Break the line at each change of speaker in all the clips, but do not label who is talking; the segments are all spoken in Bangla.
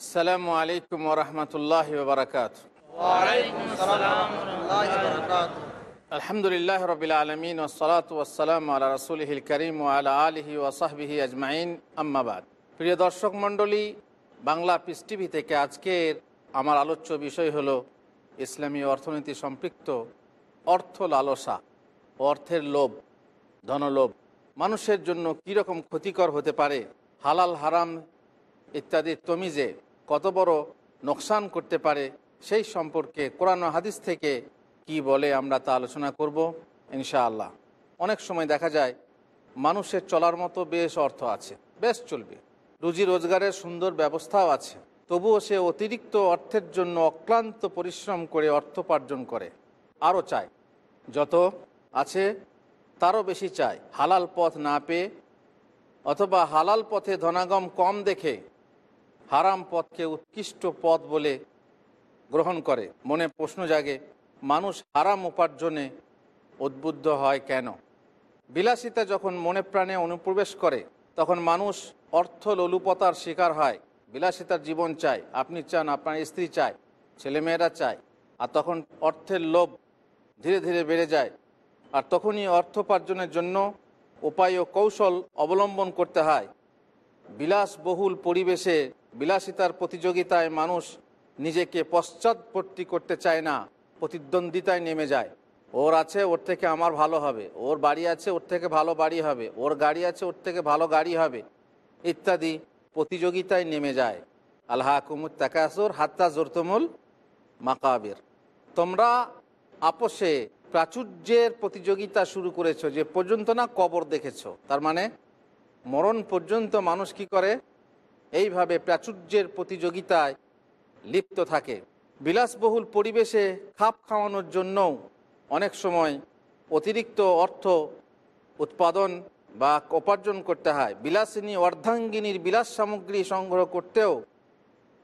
আসসালামু আলাইকুম ওরহমতুল্লাহ বারকাত আলহামদুলিল্লাহ রবিল আলমিন ওসলাত ওসালাম আল্লাহ রসুলহিল করিম আলা আলহি ওসাহবিহি আজমাইন। আম্মাবাদ প্রিয় দর্শক মণ্ডলী বাংলা পিস টিভি থেকে আজকের আমার আলোচ্য বিষয় হলো ইসলামী অর্থনীতি সম্পৃক্ত অর্থ লালসা অর্থের লোভ ধনলোভ। মানুষের জন্য কীরকম ক্ষতিকর হতে পারে হালাল হারাম ইত্যাদি তমিজে কত বড় নোকসান করতে পারে সেই সম্পর্কে কোরআন হাদিস থেকে কি বলে আমরা তা আলোচনা করব, ইনশাআল্লাহ। অনেক সময় দেখা যায়, মানুষের চলার মতো বেশ অর্থ আছে, বেশ চলবে। রুজি রোজগারের সুন্দর ব্যবস্থাও আছে, তবুও সে অতিরিক্ত অর্থের জন্য অক্লান্ত পরিশ্রম করে অর্থ উপার্জন করে, আরও চায়। যত আছে, তারও বেশি চায়। হালাল পথ না পেয়ে অথবা হালাল পথে ধনাগম কম দেখে হারাম পথকে উৎকৃষ্ট পথ বলে গ্রহণ করে। মনে প্রশ্ন জাগে, মানুষ হারাম উপার্জনে উদ্বুদ্ধ হয় কেন? বিলাসিতা যখন মনে প্রাণে অনুপ্রবেশ করে, তখন মানুষ অর্থ লোলুপতার শিকার হয়। বিলাসিতার জীবন চায়, আপনি চান আপনার স্ত্রী চায়, ছেলেমেয়েরা চায়, আর তখন অর্থের লোভ ধীরে ধীরে বেড়ে যায়। আর তখনই অর্থোপার্জনের জন্য উপায় ও কৌশল অবলম্বন করতে হয়। বিলাসবহুল পরিবেশে বিলাসিতার প্রতিযোগিতায় মানুষ নিজেকে পশ্চাৎপত্তি করতে চায় না, প্রতিদ্বন্দ্বিতায় নেমে যায়। ওর আছে, ওর থেকে আমার ভালো হবে। ওর বাড়ি আছে, ওর থেকে ভালো বাড়ি হবে। ওর গাড়ি আছে, ওর থেকে ভালো গাড়ি হবে। ইত্যাদি প্রতিযোগিতায় নেমে যায়। আল্লাহ কুমুদ তাকাসুর হাত্তা জোরতমুল মাকাবের। তোমরা আপোষে প্রাচুর্যের প্রতিযোগিতা শুরু করেছ, যে পর্যন্ত না কবর দেখেছ। তার মানে মরণ পর্যন্ত মানুষ কি করে? এইভাবে প্রাচুর্যের প্রতিযোগিতায় লিপ্ত থাকে। বিলাসবহুল পরিবেশে খাপ খাওয়ানোর জন্যও অনেক সময় অতিরিক্ত অর্থ উৎপাদন বা উপার্জন করতে হয়। বিলাসিনী অর্ধাঙ্গিনীর বিলাস সামগ্রী সংগ্রহ করতেও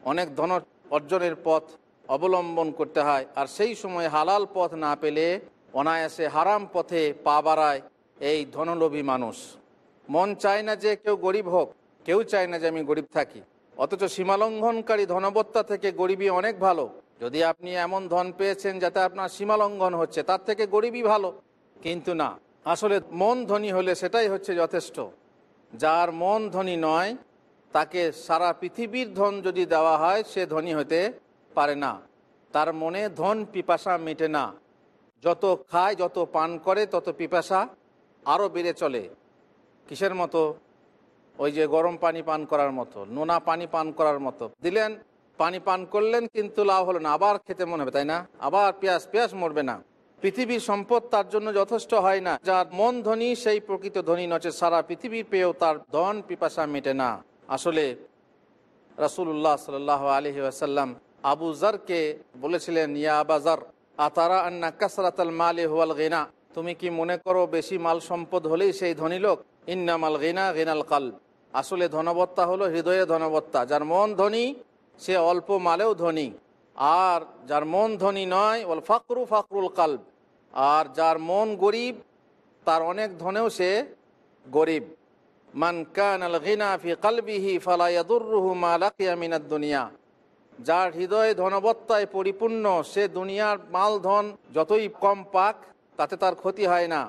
অনেক ধন অর্জনের পথ অবলম্বন করতে হয়। আর সেই সময় হালাল পথ না পেলে অনায়াসে হারাম পথে পা বাড়ায় এই ধনলোভী মানুষ। মন চায় না যে কেউ গরিব হোক কেউ চায় না যে আমি গরিব থাকি। অথচ সীমালঙ্ঘনকারী ধনবত্তা থেকে গরিবই অনেক ভালো। যদি আপনি এমন ধন পেয়েছেন যাতে আপনার সীমালঙ্ঘন হচ্ছে, তার থেকে গরিবই ভালো। কিন্তু না, আসলে মন ধনী হলে সেটাই হচ্ছে যথেষ্ট। যার মন ধনী নয়, তাকে সারা পৃথিবীর ধন যদি দেওয়া হয়, সে ধনী হতে পারে না। তার মনে ধন পিপাসা মেটে না। যত খায়, যত পান করে, তত পিপাসা আরও বেড়ে চলে। কিসের মতো? ওই যে গরম পানি পান করার মতো, নোনা পানি পান করার মতো। দিলেন, পানি পান করলেন কিন্তু লাভ হলো না, আবার খেতে মনে হবে, তাই না? আবার পেঁয়াজ পেঁয়াজ মরবে না। পৃথিবীর সম্পদ তার জন্য যথেষ্ট হয় না, যার মন ধনী সেই প্রকৃত ধনী নচে, সারা পৃথিবীর পেয়েও তার ধন পিপাসা মেটে না। আসলে রাসুল্লাহ সাল আলহি আসাল্লাম আবু জারকে বলেছিলেন, ইয়া আবাজার আতারা আন্না কাসরাতাল মালে হুয়াল গেনা? তুমি কি মনে করো বেশি মাল সম্পদ হলেই সেই ধনী লোক? ইন্নামাল গেনা গেনাল কাল আসলে ধনবত্তা হলো হৃদয়ে ধনবত্তা। যার মন ধনী, সে অল্প মালেও ধনী। আর যার মন ধনী নয় ওল ফাকরু ফাকরুল কাল আর যার মন গরিব, তার অনেক ধনেও সে গরিব। মান কান আল গিনা ফি কালবিহি ফালাইয়াদুরুহু মা লাকিয়া মিনাদ দুনিয়া। যার হৃদয়ে ধনবত্তায় পরিপূর্ণ, সে দুনিয়ার মাল ধন যতই কম পাক, তাতে তার ক্ষতি হয় না।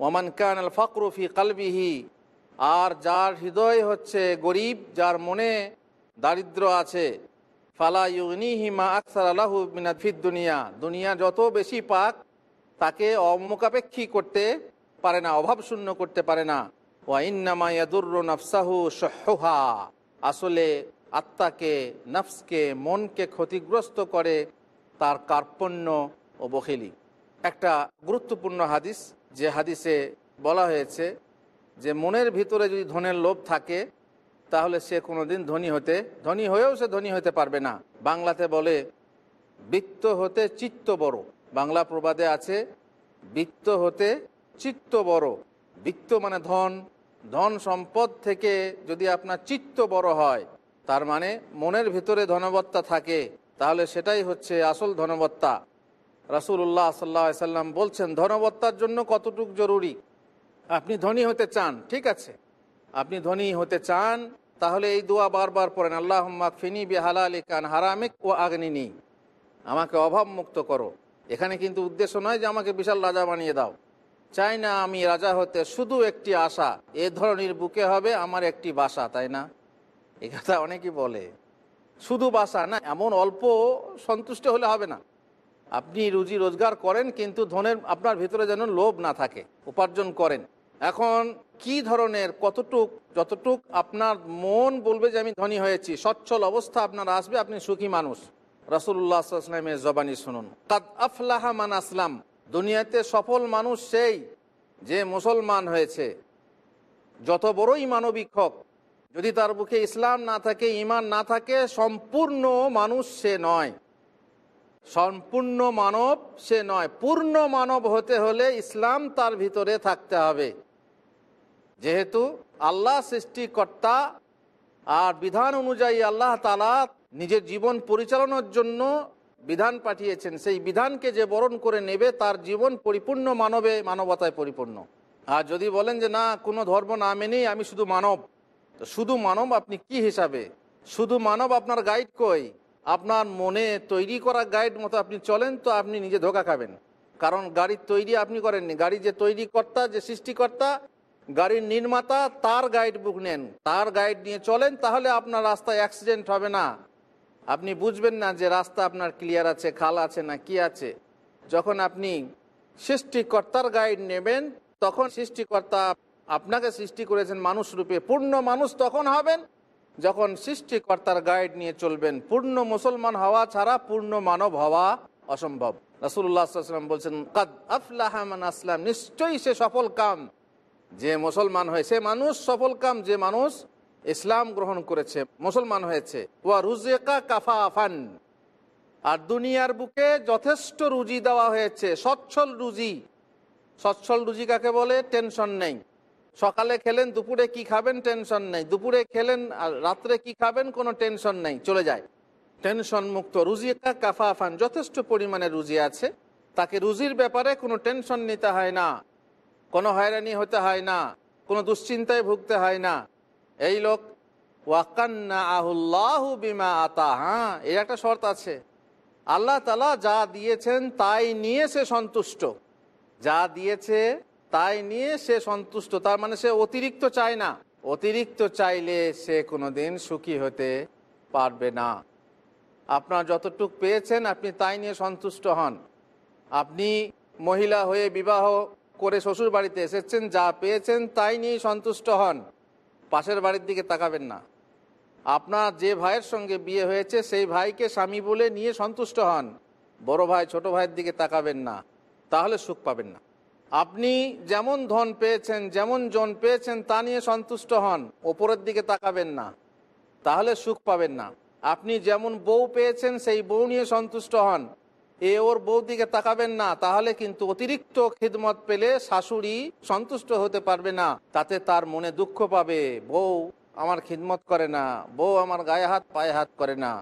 ওমান কান আল ফকরুফি কালবিহি আর যার হৃদয় হচ্ছে গরিব, যার মনে দারিদ্র আছে, ফালা ইউনিহি মা আকসার আল্লাহু দুনিয়া। দুনিয়া যত বেশি পাক, তাকে অমোকাপেক্ষী করতে পারে না, অভাব শূন্য করতে পারে না। ওয়াইন্নামা ইয়াদুর্র নফসাহু সহা আসলে আত্মাকে, নফসকে, মনকে ক্ষতিগ্রস্ত করে তার কার্পণ্য ও বখিলি। একটা গুরুত্বপূর্ণ হাদিস, যে হাদিসে বলা হয়েছে যে মনের ভিতরে যদি ধনের লোভ থাকে, তাহলে সে কোনোদিন ধনী হতে, ধনী হয়েও সে ধনী হতে পারবে না। বাংলাতে বলে, বৃত্ত হতে চিত্ত বড়। বাংলা প্রবাদে আছে, বৃত্ত হতে চিত্ত বড়। বৃত্ত মানে ধন। ধন সম্পদ থেকে যদি আপনার চিত্ত বড় হয়, তার মানে মনের ভিতরে ধনবত্তা থাকে, তাহলে সেটাই হচ্ছে আসল ধনবত্তা। রাসুল্লাহ সাল্লা সাল্লাম বলছেন, ধনবত্তার জন্য কতটুক জরুরি? আপনি ধনী হতে চান, ঠিক আছে। আপনি ধনী হতে চান, তাহলে এই দোয়া বারবার পড়েন আল্লাহ ফিনি বি হালালি কান হারামিক ও আগ্নিনি। আমাকে অভাব মুক্ত করো। এখানে কিন্তু উদ্দেশ্য নয় যে আমাকে বিশাল রাজা বানিয়ে দাও। চাই না আমি রাজা হতে শুধু একটি আশা, এ ধরনের বুকে হবে আমার একটি বাসা, তাই না? এ কথা অনেকেই বলে। শুধু বাসা না, এমন অল্প সন্তুষ্ট হলে হবে না। আপনি রুজি রোজগার করেন, কিন্তু ধনের আপনার ভিতরে যেন লোভ না থাকে, উপার্জন করেন। এখন কি ধরনের, কতটুক, যতটুক আপনার মন বলবে যে আমি ধনী হয়েছি, সচ্ছল অবস্থা আপনার আসবে, আপনি সুখী মানুষ। রাসুল্লাহামের জবানি শুনুন। কাদ আফলাহা মান আসলাম। দুনিয়াতে সফল মানুষ সেই যে মুসলমান হয়েছে। যত বড়ই মানবিক হোক, যদি তার বুকে ইসলাম না থাকে ইমান না থাকে, সম্পূর্ণ মানুষ সে নয়। সম্পূর্ণ মানব সে নয়। পূর্ণ মানব হতে হলে ইসলাম তার ভিতরে থাকতে হবে। যেহেতু আল্লাহ সৃষ্টিকর্তা আর বিধান অনুযায়ী আল্লাহ তালা নিজের জীবন পরিচালনার জন্য বিধান পাঠিয়েছেন। সেই বিধানকে যে বরণ করে নেবে, তার জীবন পরিপূর্ণ মানবে, মানবতায় পরিপূর্ণ। আর যদি বলেন যে, না, কোনো ধর্ম না মেনেই আমি শুধু মানব, তো শুধু মানব আপনি কি হিসাবে? শুধু মানব আপনার গাইড কই? আপনার মনে তৈরি করা গাইড মতো আপনি চলেন তো আপনি নিজে ধোকা খাবেন। কারণ গাড়ির তৈরি আপনি করেননি। গাড়ি যে তৈরি কর্তা যে সৃষ্টিকর্তা গাড়ির নির্মাতা, তার গাইড বুক নেন। তার গাইড নিয়ে চলেন, তাহলে আপনার রাস্তায় অ্যাক্সিডেন্ট হবে না। আপনি বুঝবেন না যে রাস্তা আপনার ক্লিয়ার আছে, খাল আছে না কি আছে। যখন আপনি সৃষ্টিকর্তার গাইড নেবেন, তখন সৃষ্টিকর্তা আপনাকে সৃষ্টি করেছেন মানুষ রূপে। পূর্ণ মানুষ তখন হবেন যখন সৃষ্টিকর্তার গাইড নিয়ে চলবেন। পূর্ণ মুসলমান হওয়া ছাড়া পূর্ণ মানব হওয়া অসম্ভব। রাসুল্লাহাম বলছেন, কাদ আফলাহমান আসলাম। নিশ্চয়ই সে সফল কাম। যে মুসলমান হয়েছে মানুষ, সফল কাম যে মানুষ ইসলাম গ্রহণ করেছে, মুসলমান হয়েছে। ওয়া রুজেকা কাফা আফান আর দুনিয়ার বুকে যথেষ্ট রুজি দেওয়া হয়েছে, সচ্ছল রুজি। সচ্ছল রুজি কাকে বলে? টেনশন নেই। সকালে খেলেন, দুপুরে কি খাবেন? টেনশন নেই। দুপুরে খেলেন আর রাত্রে কি খাবেন? কোনো টেনশন নেই, চলে যায়। টেনশন মুক্ত। রুজিকা কাফা আফান যথেষ্ট পরিমাণে রুজি আছে। তাকে রুজির ব্যাপারে কোনো টেনশন নিতে হয় না। কোনো হয়রানি হতে হয় না, কোনো দুশ্চিন্তায় ভুগতে হয় না। এই লোক ওয়াকান্না আহুল্লাহ বিমা আতা হ্যাঁ এর একটা শর্ত আছে। আল্লাহ তালা যা দিয়েছেন তাই নিয়ে সে সন্তুষ্ট। যা দিয়েছে তাই নিয়ে সে সন্তুষ্ট, তার মানে সে অতিরিক্ত চায় না। অতিরিক্ত চাইলে সে কোনো দিন সুখী হতে পারবে না। আপনার যতটুক পেয়েছেন, আপনি তাই নিয়ে সন্তুষ্ট হন। আপনি মহিলা হয়ে বিবাহ করে শ্বশুর বাড়িতে এসেছেন, যা পেয়েছেন তাই নিয়ে সন্তুষ্ট হন। পাশের বাড়ির দিকে তাকাবেন না। আপনার যে ভাইয়ের সঙ্গে বিয়ে হয়েছে, সেই ভাইকে স্বামী বলে নিয়ে সন্তুষ্ট হন। বড় ভাই ছোট ভাইয়ের দিকে তাকাবেন না, তাহলে সুখ পাবেন না। আপনি যেমন ধন পেয়েছেন, যেমন জন পেয়েছেন, তা নিয়ে সন্তুষ্ট হন, ওপরের দিকে তাকাবেন না, তাহলে সুখ পাবেন না। আপনি যেমন বউ পেয়েছেন, সেই বউ নিয়ে সন্তুষ্ট হন। এ ওর বউ দিকে তাকাবেন না, তাহলে কিন্তু অতিরিক্ত খিদমত পেলে শাশুড়ি সন্তুষ্ট হতে পারবে না। তাতে তার মনে দুঃখ পাবে। বউ আমার খিদমত করে না, বউ আমার গায়ে হাত, পায়ে হাত করে না।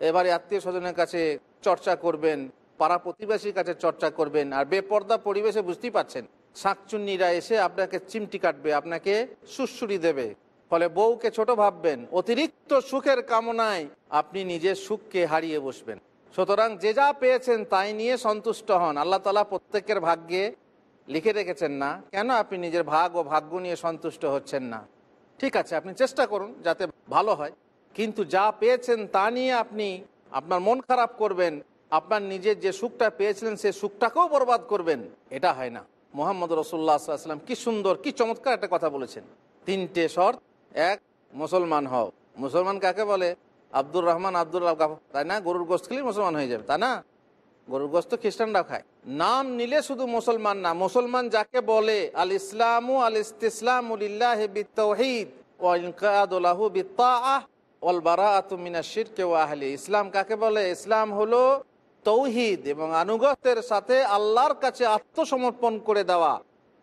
এবারে আত্মীয় স্বজনের কাছে চর্চা করবেন, পাড়া প্রতিবেশীর কাছে চর্চা করবেন, আর বেপর্দা পরিবেশে বুঝতেই পারছেন, শাকচুন্নিরা এসে আপনাকে চিমটি কাটবে, আপনাকে সুশ্রুরি দেবে। ফলে বউকে ছোট ভাববেন, অতিরিক্ত সুখের কামনায় আপনি নিজের সুখকে হারিয়ে বসবেন। সুতরাং যে যা পেয়েছেন তাই নিয়ে সন্তুষ্ট হন। আল্লাহ তালা প্রত্যেকের ভাগ্যে লিখে রেখেছেন না, কেন আপনি নিজের ভাগ ও ভাগ্য নিয়ে সন্তুষ্ট হচ্ছেন না? ঠিক আছে, আপনি চেষ্টা করুন যাতে ভালো হয়। কিন্তু যা পেয়েছেন তা নিয়ে আপনি আপনার মন খারাপ করবেন, আপনার নিজের যে সুখটা পেয়েছিলেন সে সুখটাকেও বরবাদ করবেন, এটা হয় না। মোহাম্মদ রসুল্লাহ সাল্লাম কি সুন্দর, কি চমৎকার একটা কথা বলেছেন। তিনটে শর্ত, এক, মুসলমান হও। মুসলমান কাকে বলে? আব্দুর রহমান আব্দুল্লাহ তাই না? গরুর গোস্ত খেলে মুসলমান হয়ে যাবে তা না? গরুর গোস্ত খ্রিস্টানরাও খায়। নাম নিলে শুধু মুসলমান না, মুসলমান যাকে বলে আল ইসলামু আল ইসলাম ইসলাম কাকে বলে? ইসলাম হলো তৌহিদ এবং আনুগত্যের সাথে আল্লাহর কাছে আত্মসমর্পণ করে দেওয়া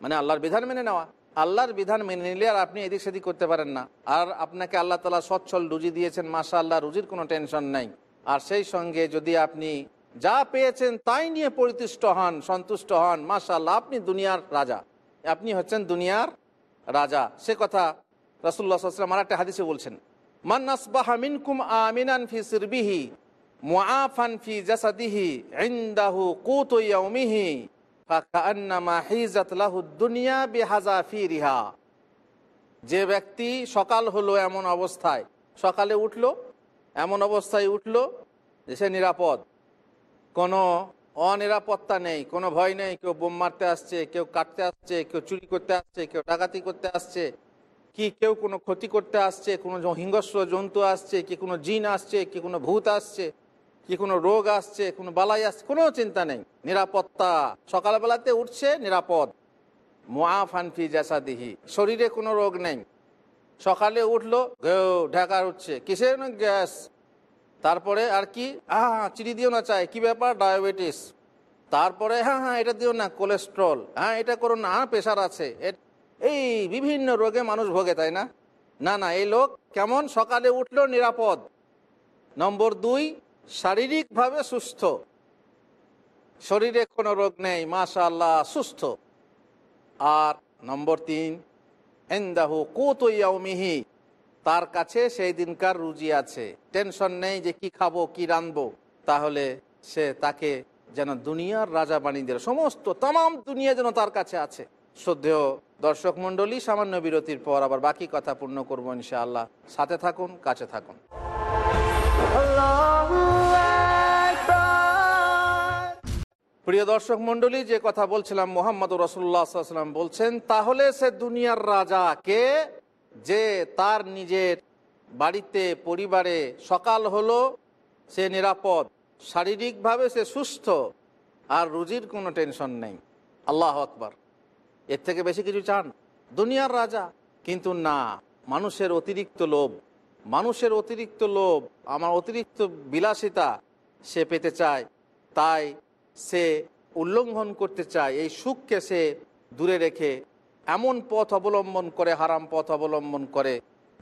মানে আল্লাহর বিধান মেনে নেওয়া। আল্লাহর বিধান মেনে নিলে আর আপনি এদিক সেদিক করতে পারেন না। আর আপনাকে আল্লাহ তালা সচ্ছল রুজি দিয়েছেন মাসা আল্লাহ রুজির কোনো টেনশন নাই। আর সেই সঙ্গে যদি আপনি যা পেয়েছেন তাই নিয়ে পরিতুষ্ট হন, সন্তুষ্ট হন মাসা আল্লাহ আপনি দুনিয়ার রাজা। আপনি হচ্ছেন দুনিয়ার রাজা। সে কথা রাসুল্লাহ সাল্লাম আর একটা হাদিসে বলছেন, মান ফি যে ব্যক্তি সকাল হলো এমন অবস্থায়, সকালে উঠল, এমন অবস্থায় উঠল যে সে নিরাপদ। কোনো অনিরাপত্তা নেই, কোনো ভয় নেই, কেউ বোম মারতে আসছে, কেউ কাটতে আসছে, কেউ চুরি করতে আসছে, কেউ ডাকাতি করতে আসছে, কি কেউ কোনো ক্ষতি করতে আসছে, কোনো হিংস্র জন্তু আসছে, কি কোনো জিন আসছে, কি কোনো ভূত আসছে কি কোনো রোগ আসছে, কোনো বালাই আসছে, কোনো চিন্তা নেই। নিরাপত্তা। সকালবেলাতে উঠছে, নিরাপদ। মুআফানফি জাসাদিহি। শরীরে কোনো রোগ নেই। সকালে উঠল, ঘেউ, ঢাকার উঠছে। কিসের গ্যাস? তারপরে আর কি? হ্যাঁ চিনি দিও না চাই কি ব্যাপার? ডায়াবেটিস। তারপরে হ্যাঁ হ্যাঁ এটা দিও না, কোলেস্ট্রল। হ্যাঁ এটা করো না হ্যাঁ প্রেশার আছে। এই বিভিন্ন রোগে মানুষ ভোগে, তাই না? না না, এই লোক কেমন? সকালে উঠল, নিরাপদ। নম্বর দুই শারীরিকভাবে সুস্থ। শরীরে কোনো রোগ নেই মাশা আল্লাহ সুস্থ। আর নম্বর তিন এন্দাহু কুত মিহি তার কাছে সেই দিনকার রুজি আছে। টেনশন নেই যে কি খাব, কি রাঁধবো। তাহলে সে তাকে যেন দুনিয়ার রাজা বানিয়ে সমস্ত তাম দুনিয়া যেন তার কাছে আছে। শ্রদ্ধেয় দর্শক মণ্ডলী, সামান্য বিরতির পর আবার বাকি কথা পূর্ণ করব ইনশাআল্লাহ। সাথে থাকুন, কাছে থাকুন। প্রিয় দর্শক মণ্ডলী, যে কথা বলছিলাম মোহাম্মদ রসুল্লাহাম বলছেন, তাহলে সে দুনিয়ার রাজা কে যে তার নিজের বাড়িতে, পরিবারে সকাল হলো, সে নিরাপদ, শারীরিকভাবে সে সুস্থ, আর রুজির কোনো টেনশন নেই। আল্লাহ আকবার। এর থেকে বেশি কিছু চান? দুনিয়ার রাজা। কিন্তু না, মানুষের অতিরিক্ত লোভ। মানুষের অতিরিক্ত লোভ, আমার অতিরিক্ত বিলাসিতা সে পেতে চায়। তাই সে উল্লঙ্ঘন করতে চায়, এই সুখকে সে দূরে রেখে এমন পথ অবলম্বন করে, হারাম পথ অবলম্বন করে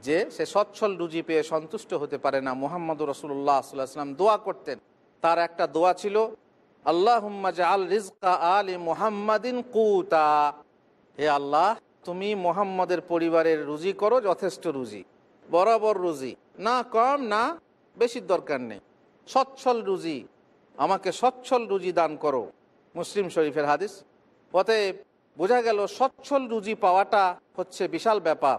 যে সে সচ্ছল রুজি পেয়ে সন্তুষ্ট হতে পারে না। মোহাম্মদ রসুল্লাহ সাল্লাম দোয়া করতেন। তার একটা দোয়া ছিল আল্লাহ আল রিজকা আলী মুহাম্মাদিন কুতা। হে আল্লাহ, তুমি মোহাম্মদের পরিবারের রুজি করো, যথেষ্ট রুজি, বরাবর রুজি। না কম, না বেশি দরকার নেই। সচ্ছল রুজি আমাকে সচ্ছল রুজি দান করো। মুসলিম শরীফের হাদিস। অতএব বোঝা গেল সচ্ছল রুজি পাওয়াটা হচ্ছে বিশাল ব্যাপার।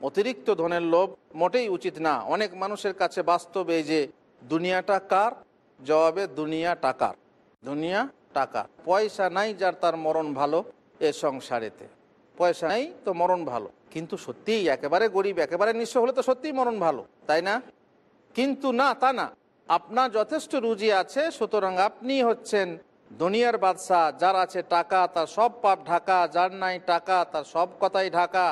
অতিরিক্ত ধনের লোভ মোটেই উচিত না। অনেক মানুষের কাছে বাস্তবে যে দুনিয়াটা কার? জবাবে দুনিয়া টাকার। দুনিয়া টাকা পয়সা নাই যার তার মরণ ভালো এ সংসারেতে। পয়সা নেই তো মরণ ভালো। কিন্তু সত্যিই একেবারে গরিব, একেবারে নিঃস্ব হলে তো সত্যিই মরণ ভালো। তাই না? কিন্তু না, তা না। আপনার যথেষ্ট রুজি আছে, সুতরাং আপনি হচ্ছেন দুনিয়ার বাদশাহ, যার আছে টাকা, তার সব পাপ ঢাকা, যার নাই টাকা, তার সব কথাই ঢাকা।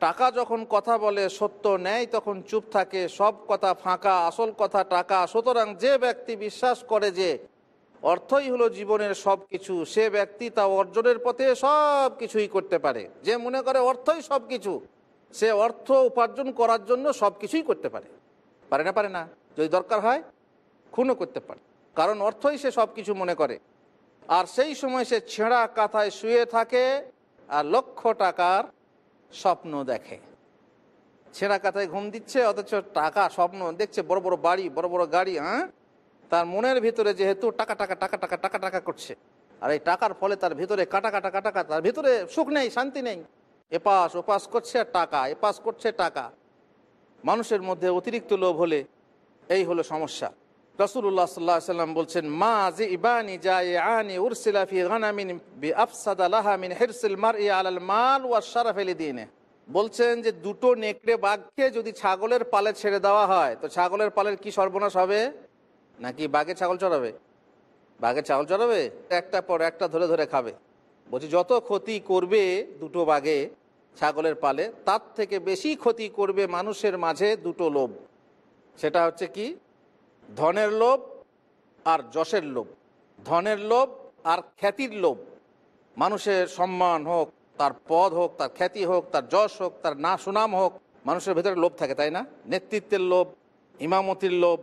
টাকা যখন কথা বলে, সত্য নেয় তখন চুপ থাকে, সব কথা ফাঁকা, আসল কথা টাকা। সুতরাং যে ব্যক্তি বিশ্বাস করে যে অর্থই হলো জীবনের সব কিছু সে ব্যক্তি তা অর্জনের পথে সব কিছুই করতে পারে। যে মনে করে অর্থই সব কিছু সে অর্থ উপার্জন করার জন্য সব কিছুই করতে পারে। পারে না পারে না। যদি দরকার হয় খুনও করতে পারে। কারণ অর্থই সে সব কিছু মনে করে। আর সেই সময় সে ছেঁড়া কাঁথায় শুয়ে থাকে আর লক্ষ টাকার স্বপ্ন দেখে। ছেঁড়া কাঁথায় ঘুম দিচ্ছে, অথচ টাকা, স্বপ্ন দেখছে, বড় বড় বাড়ি, বড় বড় গাড়ি হ্যাঁ? তার মনের ভিতরে যেহেতু টাকা টাকা টাকা টাকা টাকা টাকা করছে। আর এই টাকার ফলে তার ভিতরে কাটা কাটা কাটা কাটা, তার ভিতরে সুখ নেই, শান্তি নেই। এপাশ, ওপাশ করছে টাকা, এপাশ করছে টাকা। মানুষের মধ্যে অতিরিক্ত লোভ হলে এই হলো সমস্যা। সাল্লাম বলছেন, মা ইবানি আনি আলাল মাল বলছেন যে দুটো নেকড়ে বাঘকে যদি ছাগলের পালে ছেড়ে দেওয়া হয়, তো ছাগলের পালের কি সর্বনাশ হবে? নাকি বাঘে ছাগল চড়াবে? বাঘে ছাগল চড়াবে? একটা পর একটা ধরে ধরে খাবে। বলছি, যত ক্ষতি করবে দুটো বাঘে ছাগলের পালে, তার থেকে বেশি ক্ষতি করবে মানুষের মাঝে দুটো লোভ। সেটা হচ্ছে কি? ধনের লোভ আর যশের লোভ। ধনের লোভ আর খ্যাতির লোভ। মানুষের সম্মান হোক, তার পদ হোক, তার খ্যাতি হোক, তার যশ হোক, তার না সুনাম হোক, মানুষের ভেতরে লোভ থাকে, তাই না? নেতৃত্বের লোভ, ইমামতির লোভ,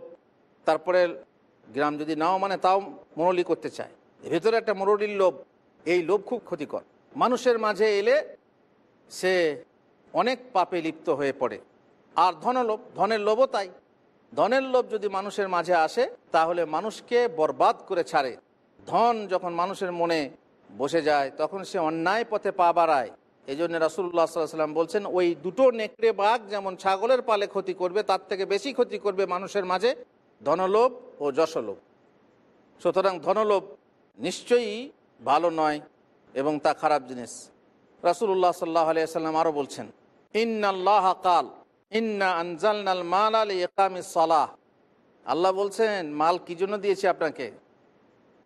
তারপরে গ্রাম যদি নাও মানে তাও মরলি করতে চায়। ভেতরে একটা মরলির লোভ, এই লোভ খুব ক্ষতিকর। মানুষের মাঝে এলে সে অনেক পাপে লিপ্ত হয়ে পড়ে। আর ধনলোভ, ধনের লোভও তাই। ধনের লোভ যদি মানুষের মাঝে আসে, তাহলে মানুষকে বরবাদ করে ছাড়ে। ধন যখন মানুষের মনে বসে যায়, তখন সে অন্যায় পথে পা বাড়ায়। এই জন্য রাসুল্লাহ সাল্লাম বলছেন, ওই দুটো নেকড়ে বাঘ যেমন ছাগলের পালে ক্ষতি করবে, তার থেকে বেশি ক্ষতি করবে মানুষের মাঝে ধনলোভ ও যশলোভ। সুতরাং ধনলোভ নিশ্চয়ই ভালো নয় এবং তা খারাপ জিনিস। রাসুল্লাহ সাল্লাহ আলিয়াল্লাম আরও বলছেন, ইন্নাল্লাহ কাল মাল আল্লাহ বলছেন, মাল কি জন্য দিয়েছি আপনাকে?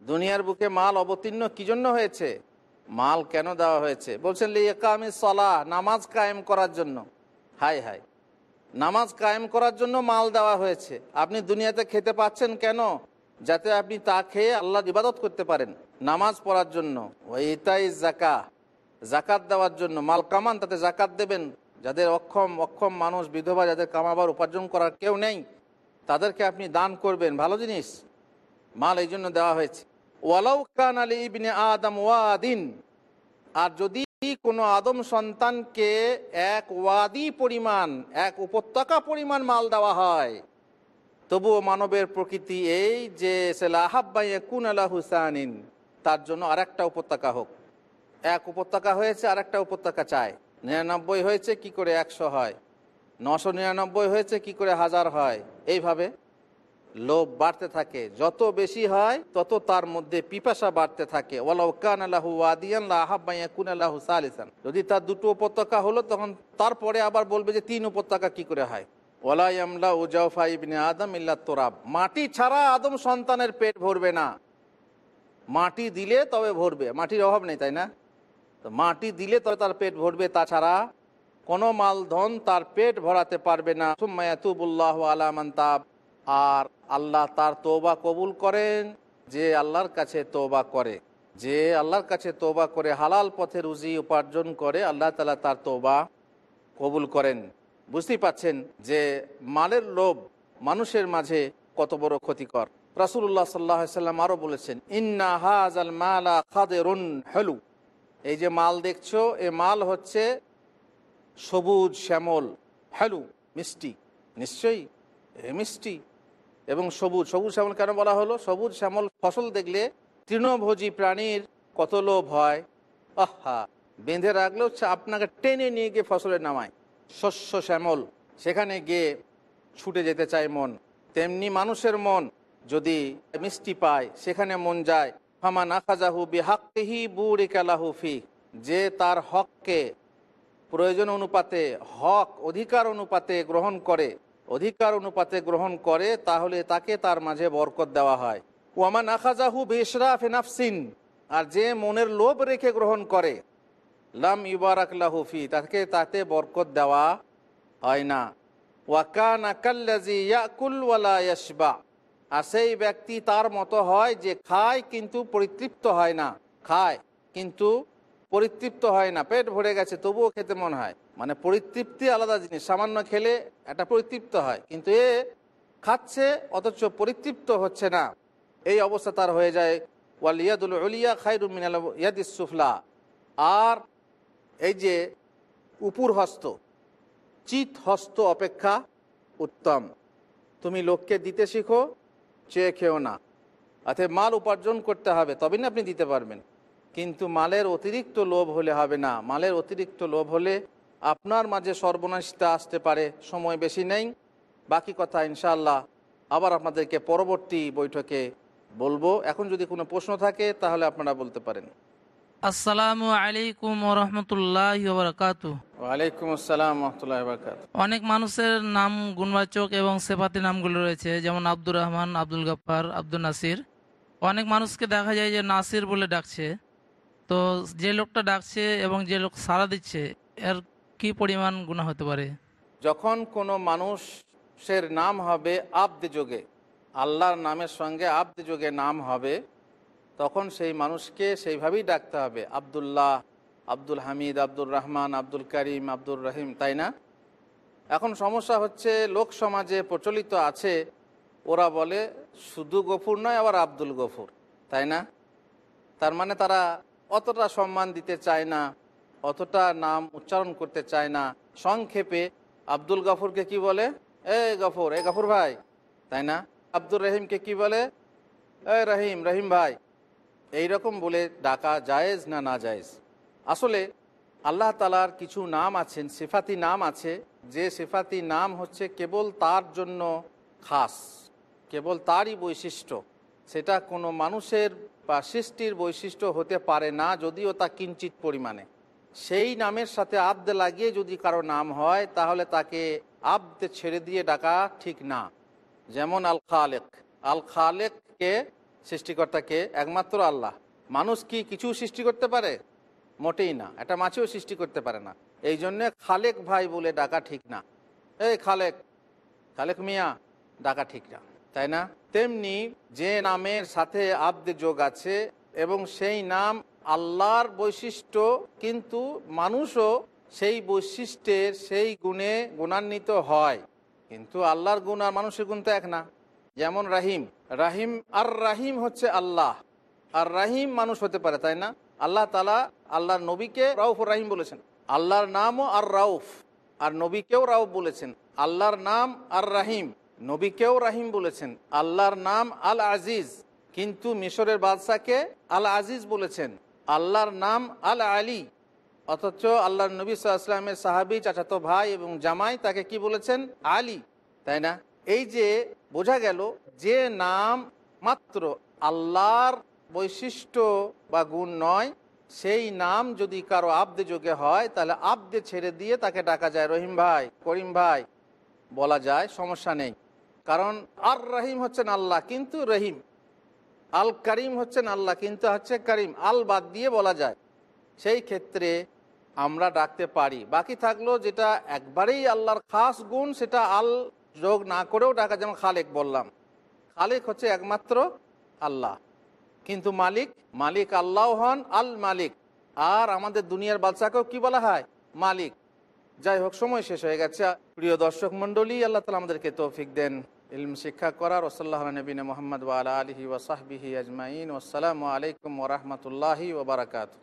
দুনিয়ার বুকে মাল অবতীর্ণ কি জন্য হয়েছে? মাল কেন দেওয়া হয়েছে? বলছেন লি একামি সালাহ, নামাজ কায়েম করার জন্য। হাই হাই নামাজ কায়েম করার জন্য মাল দেওয়া হয়েছে। আপনি দুনিয়াতে খেতে পাচ্ছেন কেন? যাতে আপনি তা খেয়ে আল্লাহ ইবাদত করতে পারেন। নামাজ পড়ার জন্য। ওই ইতাই জাকা জাকাত দেওয়ার জন্য। মাল কামান তাতে জাকাত দেবেন। যাদের অক্ষম অক্ষম মানুষ, বিধবা যাদের কামাবার উপার্জন করার কেউ নেই, তাদেরকে আপনি দান করবেন। ভালো জিনিস? মাল এই জন্য দেওয়া হয়েছে। ওয়ালাউ কান আলী ইবনে আদম ওয়াদিন। আর যদি কোনো আদম সন্তানকে এক ওয়াদি পরিমাণ, এক উপত্যকা পরিমাণ মাল দেওয়া হয়, তবুও মানবের প্রকৃতি এই যে সেলাহাব্বাইয়ে কুন আলা হুসানিন তার জন্য আরেকটা উপত্যকা হোক। এক উপত্যকা হয়েছে, আরেকটা উপত্যকা চায়। নিরানব্বই হয়েছে, কি করে একশো হয়? নশো নিরানব্বই হয়েছে, কি করে হাজার হয়? এইভাবে লোভ বাড়তে থাকে। যত বেশি হয়, তত তার মধ্যে পিপাসা বাড়তে থাকে। যদি তার দুটো উপত্যকা হলো, তখন তারপরে আবার বলবে যে তিন উপত্যকা কি করে হয়? ওয়ালাইমলা উজাউফা আদম ইল্লা তোরাব। মাটি ছাড়া আদম সন্তানের পেট ভরবে না। মাটি দিলে তবে ভরবে। মাটির অভাব নেই, তাই না? তো মাটি দিলে তবে তার পেট ভরবে, তাছাড়া কোনো মালধন তার পেট ভরাতে পারবে না। সুম্মায়াতুবুল্লাহ আলামান তাব। আর আল্লাহ তার তোবা কবুল করেন, যে আল্লাহর কাছে তোবা করে। যে আল্লাহর কাছে তোবা করে, হালাল পথে রুজি উপার্জন করে, আল্লাহ তালা তার তোবা কবুল করেন। বুঝতেই পাচ্ছেন যে মালের লোভ মানুষের মাঝে কত বড় ক্ষতিকর। রাসুল্লাহ সাল্লাহ সাল্লাম আরও বলেছেন, ইন্না হাজ আল মালা খাদেরুন হেলু। এই যে মাল দেখছ, এ মাল হচ্ছে সবুজ, শ্যামল, হ্যালু, মিষ্টি, নিশ্চয়ই? এ মিষ্টি এবং সবুজ। সবুজ, শ্যামল কেন বলা হলো? সবুজ, শ্যামল ফসল দেখলে তৃণভোজী প্রাণীর কত লোভ হয়। আহা, বেঁধে রাখলেও হচ্ছে আপনাকে টেনে নিয়ে গিয়ে ফসলের নামায়। শস্য, শ্যামল, সেখানে গিয়ে ছুটে যেতে চায় মন। তেমনি মানুষের মন যদি মিষ্টি পায়, সেখানে মন যায়। ফামা নাখাজাহু বিহাক্কিহি বুরিকালাহু ফি, যে তার হককে প্রয়োজন অনুপাতে, হক অধিকার অনুপাতে গ্রহণ করে, অধিকার অনুপাতে গ্রহণ করে, তাহলে তাকে তার মাঝে বরকত দেওয়া হয়। ওয়ামান আখাজাহু বেশরাফ নাফসিন, আর যে মনের লোভ রেখে গ্রহণ করে, লাম ইবারাক লাহুফি তাকে তাতে বরকত দেওয়া হয় না। ওয়াকান আকাল্লাজি ইয়াকুল ওয়ালা ইয়াসবা আর সেই ব্যক্তি তার মতো হয় যে খায় কিন্তু পরিতৃপ্ত হয় না। খায় কিন্তু পরিতৃপ্ত হয় না। পেট ভরে গেছে, তবুও খেতে মন হয়। মানে পরিতৃপ্তি আলাদা জিনিস। সামান্য খেলে এটা পরিতৃপ্ত হয়। কিন্তু এ খাচ্ছে, অথচ পরিতৃপ্ত হচ্ছে না। এই অবস্থা তার হয়ে যায়। ওয়াল ইয়াদুল উলিয়া খাইরু মিনাল ইয়াদিস সুফলা। আর এই যে উপুর হস্ত চিত হস্ত অপেক্ষা উত্তম। তুমি লোককে দিতে শিখো চেয়ে খেও না। অর্থাৎ মাল উপার্জন করতে হবে তবে না আপনি দিতে পারবেন। কিন্তু মালের অতিরিক্ত লোভ হলে হবে না। মালের অতিরিক্ত লোভ হলে আপনার মাঝে সর্বনাশটা আসতে পারে, সময় বেশি নেই। বাকি কথা ইনশাল্লাহ আবার আপনাদেরকে পরবর্তী বৈঠকে বলব। এখন যদি কোনো প্রশ্ন থাকে, তাহলে আপনারা বলতে পারেন।
আসসালামু আলাইকুম রহমতুল্লাহ বারকাতু
ওয়ালাইকুম আসসালাম রহমতুল্লাহ বরকাত
অনেক মানুষের নাম গুণবাচক এবং সেপাতি নামগুলো রয়েছে যেমন আব্দুর রহমান আব্দুল গাফার আব্দুল নাসির। অনেক মানুষকে দেখা যায় যে নাসির বলে ডাকছে। তো যে লোকটা ডাকছে এবং যে লোক সাড়া দিচ্ছে এর কি পরিমাণ গুণা হতে পারে?
যখন কোনো মানুষের নাম হবে আব্দ যোগে আল্লাহর নামের সঙ্গে আব্দ যোগে নাম হবে তখন সেই মানুষকে সেইভাবেই ডাকতে হবে, আবদুল্লাহ, আব্দুল হামিদ, আব্দুর রহমান, আব্দুল করিম, আব্দুর রহিম, তাই না? এখন সমস্যা হচ্ছে লোক সমাজে প্রচলিত আছে, ওরা বলে শুধু গফুর নয়, আবার আব্দুল গফুর, তাই না? তার মানে তারা অতটা সম্মান দিতে চায় না, অতটা নাম উচ্চারণ করতে চায় না। সংক্ষেপে আব্দুল গাফুরকে কি বলে? এ গফুর এ গফুর ভাই, তাই না? আব্দুর রহিমকে কি বলে? এ রহিম রহিম ভাই এই রকম বলে ডাকা জায়েজ না না জায়েজ? আসলে আল্লাহ তালার কিছু নাম আছেন সেফাতি নাম আছে, যে সেফাতি নাম হচ্ছে কেবল তার জন্য খাস, কেবল তারই বৈশিষ্ট্য। সেটা কোনো মানুষের বা সৃষ্টির বৈশিষ্ট্য হতে পারে না, যদিও তা কিঞ্চিত পরিমাণে। সেই নামের সাথে আব্দে লাগিয়ে যদি কারও নাম হয়, তাহলে তাকে আব্দে ছেড়ে দিয়ে ডাকা ঠিক না। যেমন আল খালেক আল খালেককে সৃষ্টিকর্তাকে একমাত্র আল্লাহ। মানুষ কি কিছু সৃষ্টি করতে পারে? মোটেই না। একটা মাছেও সৃষ্টি করতে পারে না। এই জন্যে খালেক ভাই বলে ডাকা ঠিক না। এই খালেক খালেক মিয়া, ডাকা ঠিক না। তাই না? তেমনি যে নামের সাথে আব্দে যোগ আছে এবং সেই নাম আল্লাহর বৈশিষ্ট্য, কিন্তু মানুষও সেই বৈশিষ্ট্যের সেই গুণে গুণান্বিত হয়। কিন্তু আল্লাহর গুণ আর মানুষের গুণ তো এক না। যেমন রাহিম। রাহিম, আর রাহিম হচ্ছে আল্লাহ। আর রাহিম মানুষ হতে পারে, তাই না? আল্লাহ তালা আল্লাহর নবীকে রাউফ রাহিম বলেছেন। আল্লাহর নামও আর রাউফ। আর নবীকেও রাউফ বলেছেন। আল্লাহর নাম আর রাহিম। নবীকেও রাহিম বলেছেন। আল্লাহর নাম আল আজিজ। কিন্তু মিশরের বাদশাকে আল আজিজ বলেছেন। আল্লাহর নাম আল আলী। অথচ আল্লাহর নবী সাল্লামের সাহাবি, চাচাতো ভাই এবং জামাই তাকে কি বলেছেন? আলী। তাই না? এই যে বোঝা গেল যে নাম মাত্র আল্লাহর বৈশিষ্ট্য বা গুণ নয়, সেই নাম যদি কারও আব্দে যোগে হয়, তাহলে আব্দে ছেড়ে দিয়ে তাকে ডাকা যায়। রহিম ভাই, করিম ভাই, বলা যায়, সমস্যা নেই। কারণ আর রহিম হচ্ছেন আল্লাহ, কিন্তু রহিম। আল করিম হচ্ছেন আল্লাহ, কিন্তু হচ্ছে করিম। আল বাদ দিয়ে বলা যায়। সেই ক্ষেত্রে আমরা ডাকতে পারি। বাকি থাকল যেটা একবারেই আল্লাহর খাস গুণ, সেটা আল যোগ না করেও ডাকা যেমন খালেক বললাম। খালেক হচ্ছে একমাত্র আল্লাহ। কিন্তু মালিক মালিক আল্লাহ হন আল মালিক। আর আমাদের দুনিয়ার বাচ্চাকেও কি বলা হয়? মালিক। যাই হোক, সময় শেষ হয়ে গেছে। প্রিয় দর্শক মন্ডলী আল্লাহ তালা আমাদেরকে তৌফিক দেন। ইলম, শিক্ষা, করার। ওসল্লাহ নবীন মোহাম্মদ ওয়ালা আলহি ওসাহবিহি আজমাইন। ওসালামু আলাইকুম ওরহমতুল্লাহি ওবরাকাত